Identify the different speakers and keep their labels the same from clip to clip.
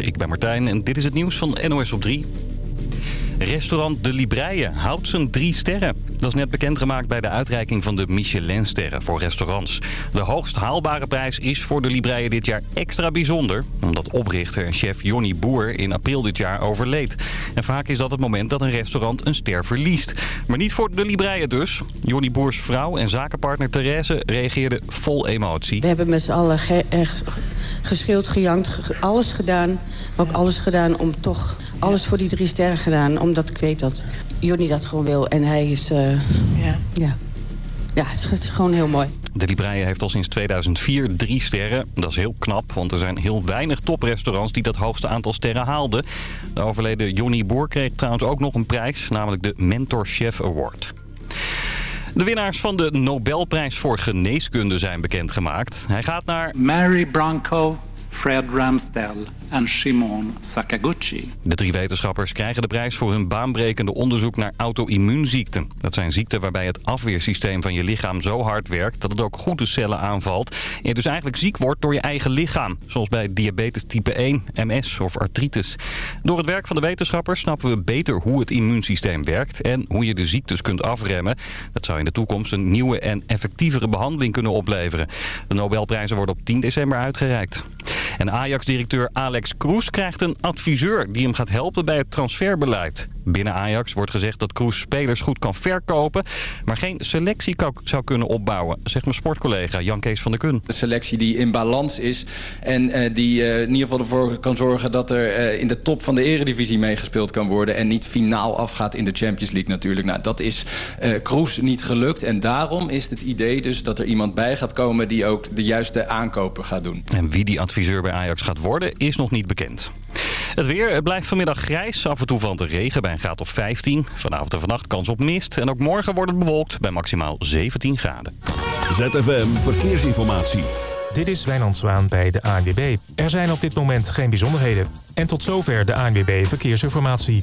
Speaker 1: Ik ben Martijn en dit is het nieuws van NOS op 3. Restaurant De Libreien houdt zijn drie sterren. Dat is net bekendgemaakt bij de uitreiking van de Michelin-sterren voor restaurants. De hoogst haalbare prijs is voor De Libreien dit jaar extra bijzonder... omdat oprichter en chef Jonny Boer in april dit jaar overleed. En vaak is dat het moment dat een restaurant een ster verliest. Maar niet voor De Libreien dus. Jonny Boers vrouw en zakenpartner Therese reageerde vol emotie.
Speaker 2: We hebben met z'n allen echt geschild, gejankt, alles gedaan. Ook alles gedaan om toch alles voor die drie sterren gedaan. Omdat ik weet dat Jonny dat gewoon wil. En hij heeft... Uh, ja. ja. Ja, het is, gewoon heel mooi.
Speaker 1: De Libreien heeft al sinds 2004 drie sterren. Dat is heel knap, want er zijn heel weinig toprestaurants die dat hoogste aantal sterren haalden. De overleden Jonny Boer kreeg trouwens ook nog een prijs, namelijk de Mentor Chef Award. De winnaars van de Nobelprijs voor geneeskunde zijn bekendgemaakt. Hij gaat naar...
Speaker 3: Mary Branco, Fred Ramsdell en Shimon Sakaguchi.
Speaker 1: De drie wetenschappers krijgen de prijs voor hun baanbrekende onderzoek naar auto-immuunziekten. Dat zijn ziekten waarbij het afweersysteem van je lichaam zo hard werkt dat het ook goede cellen aanvalt. En je dus eigenlijk ziek wordt door je eigen lichaam. Zoals bij diabetes type 1, MS of artritis. Door het werk van de wetenschappers snappen we beter hoe het immuunsysteem werkt en hoe je de ziektes kunt afremmen. Dat zou in de toekomst een nieuwe en effectievere behandeling kunnen opleveren. De Nobelprijzen worden op 10 december uitgereikt. En Ajax-directeur Alex Kroes krijgt een adviseur die hem gaat helpen bij het transferbeleid. Binnen Ajax wordt gezegd dat Kroes spelers goed kan verkopen... maar geen selectie zou kunnen opbouwen, zegt mijn sportcollega Jan Kees van der Kun.
Speaker 4: Een selectie die in balans is en uh, die uh, in ieder geval ervoor kan zorgen... dat er uh, in de top van de eredivisie meegespeeld kan worden... en niet finaal afgaat in de Champions League natuurlijk. Nou, dat is Kroes niet gelukt en daarom is het idee dus dat er iemand bij gaat komen... die ook de juiste aankopen gaat doen.
Speaker 1: En wie die adviseur bij Ajax gaat worden is nog niet bekend. Het weer het blijft vanmiddag grijs. Af en toe valt er regen bij een graad of 15. Vanavond en vannacht kans op mist. En ook morgen wordt het bewolkt bij maximaal 17 graden.
Speaker 5: ZFM Verkeersinformatie.
Speaker 6: Dit is Wijnand Zwaan bij de ANWB. Er zijn op dit moment geen bijzonderheden. En tot zover de ANWB Verkeersinformatie.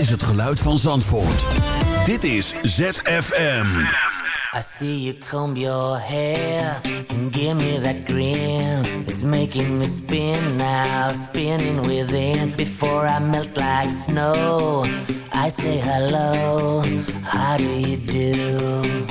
Speaker 7: Is het geluid van Zandvoort. Dit is ZFM.
Speaker 8: I see you comb your hair and give me that grin. It's making me spin now, spinning within. Before I melt like snow, I say hello. How do you do?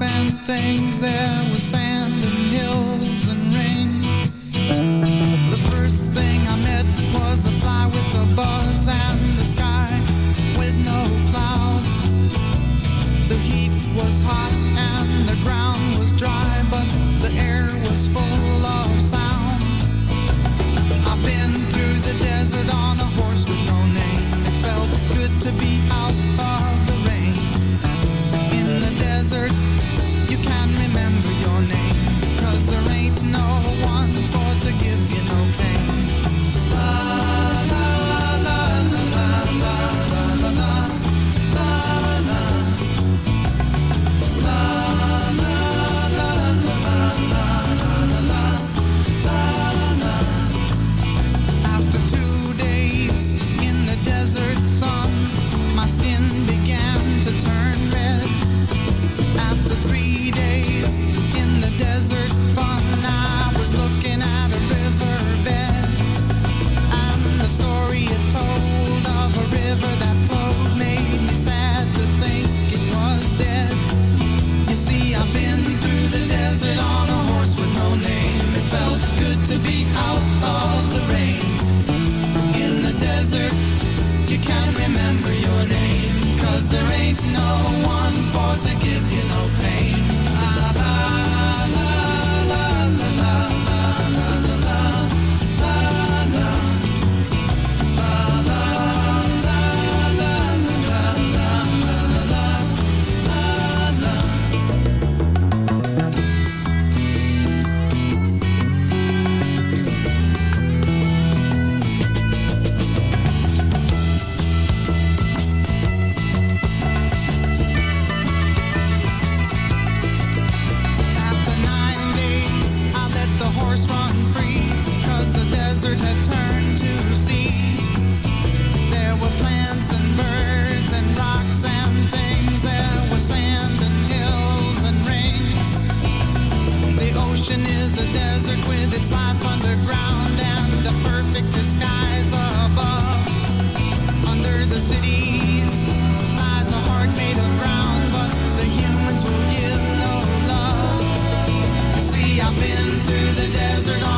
Speaker 9: and
Speaker 10: things there through the desert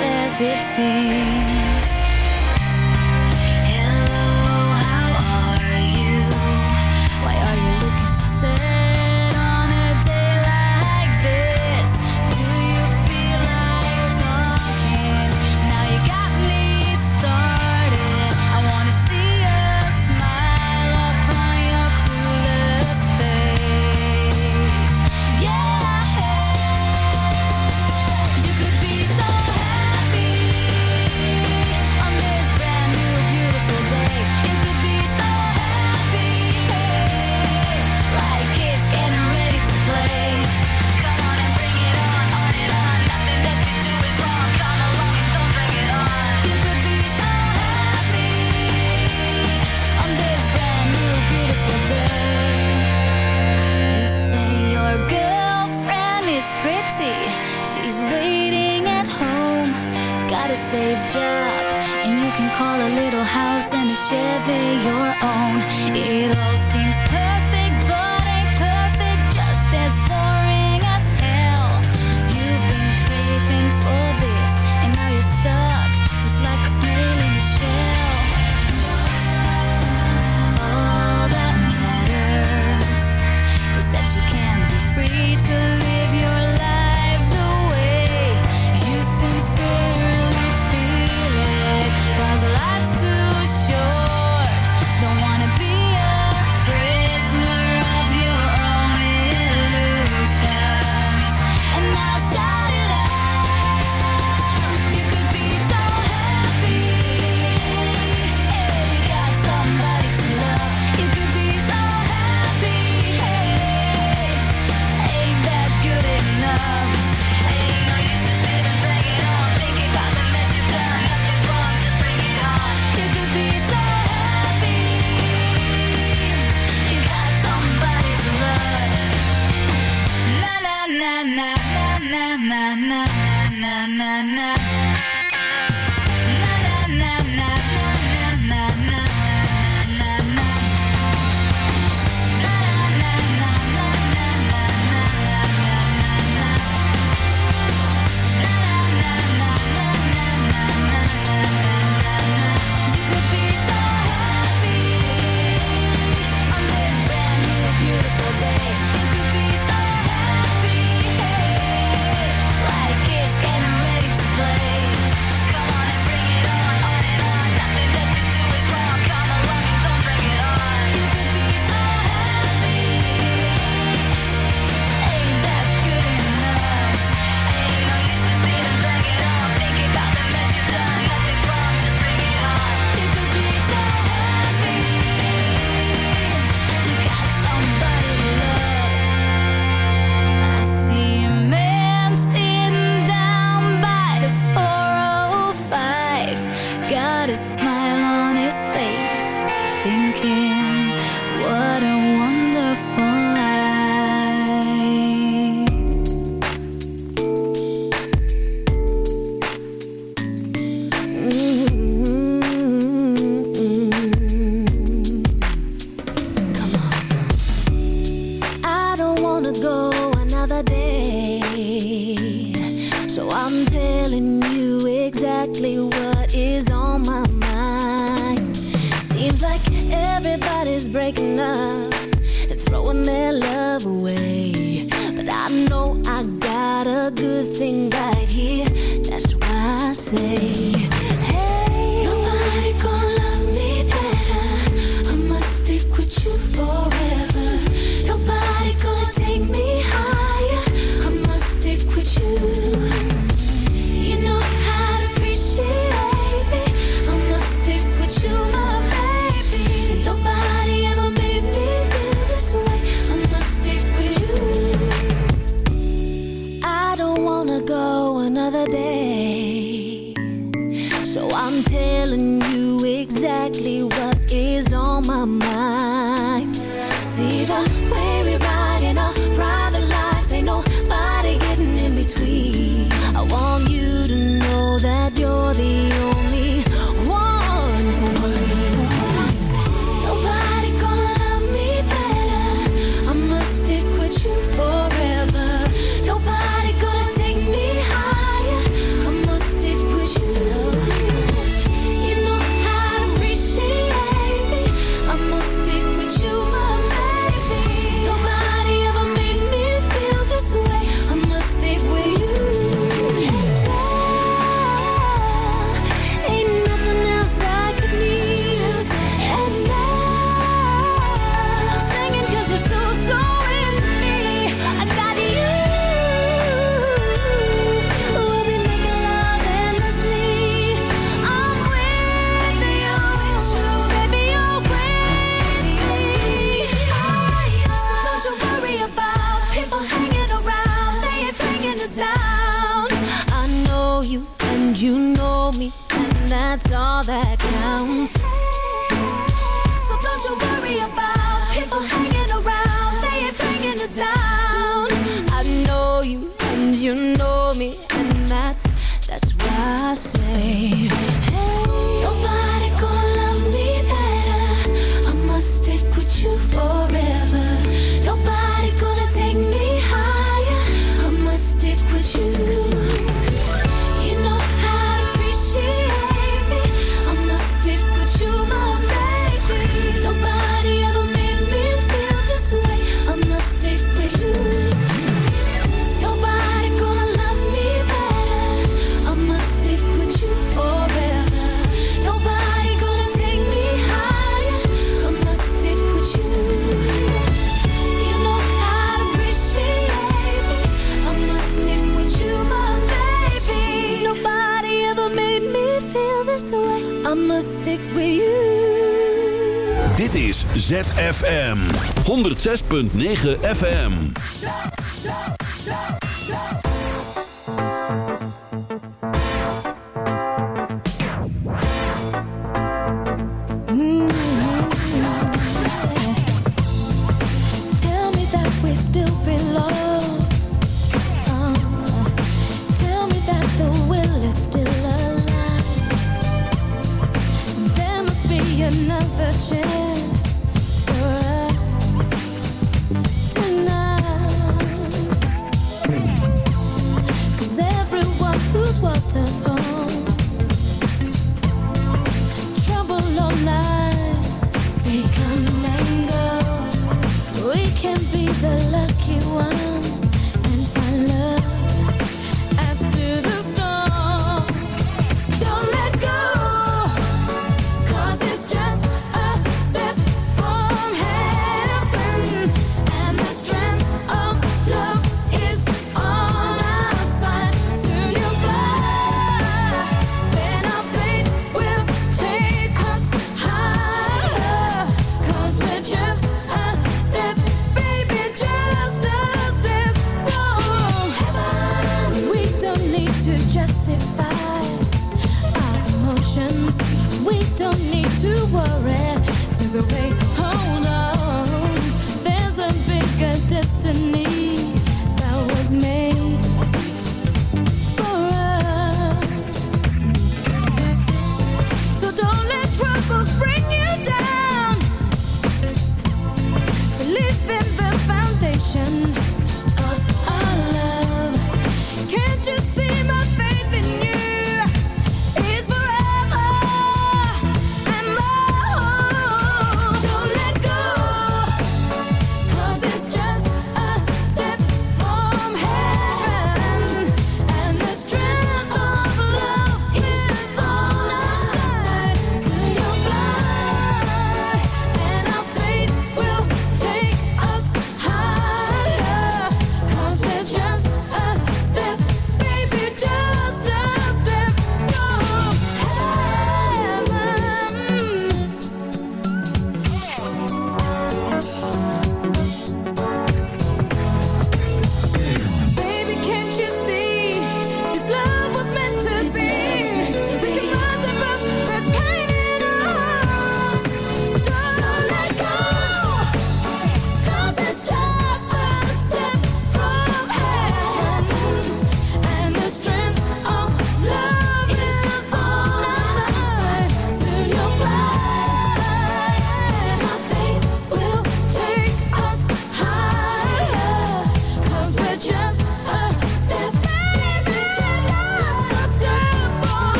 Speaker 7: as it seems.
Speaker 11: Go another day. So I'm telling you exactly what is on my mind. Seems like everybody's breaking up and throwing their love away. But I know I got a good thing that
Speaker 7: 6.9 FM.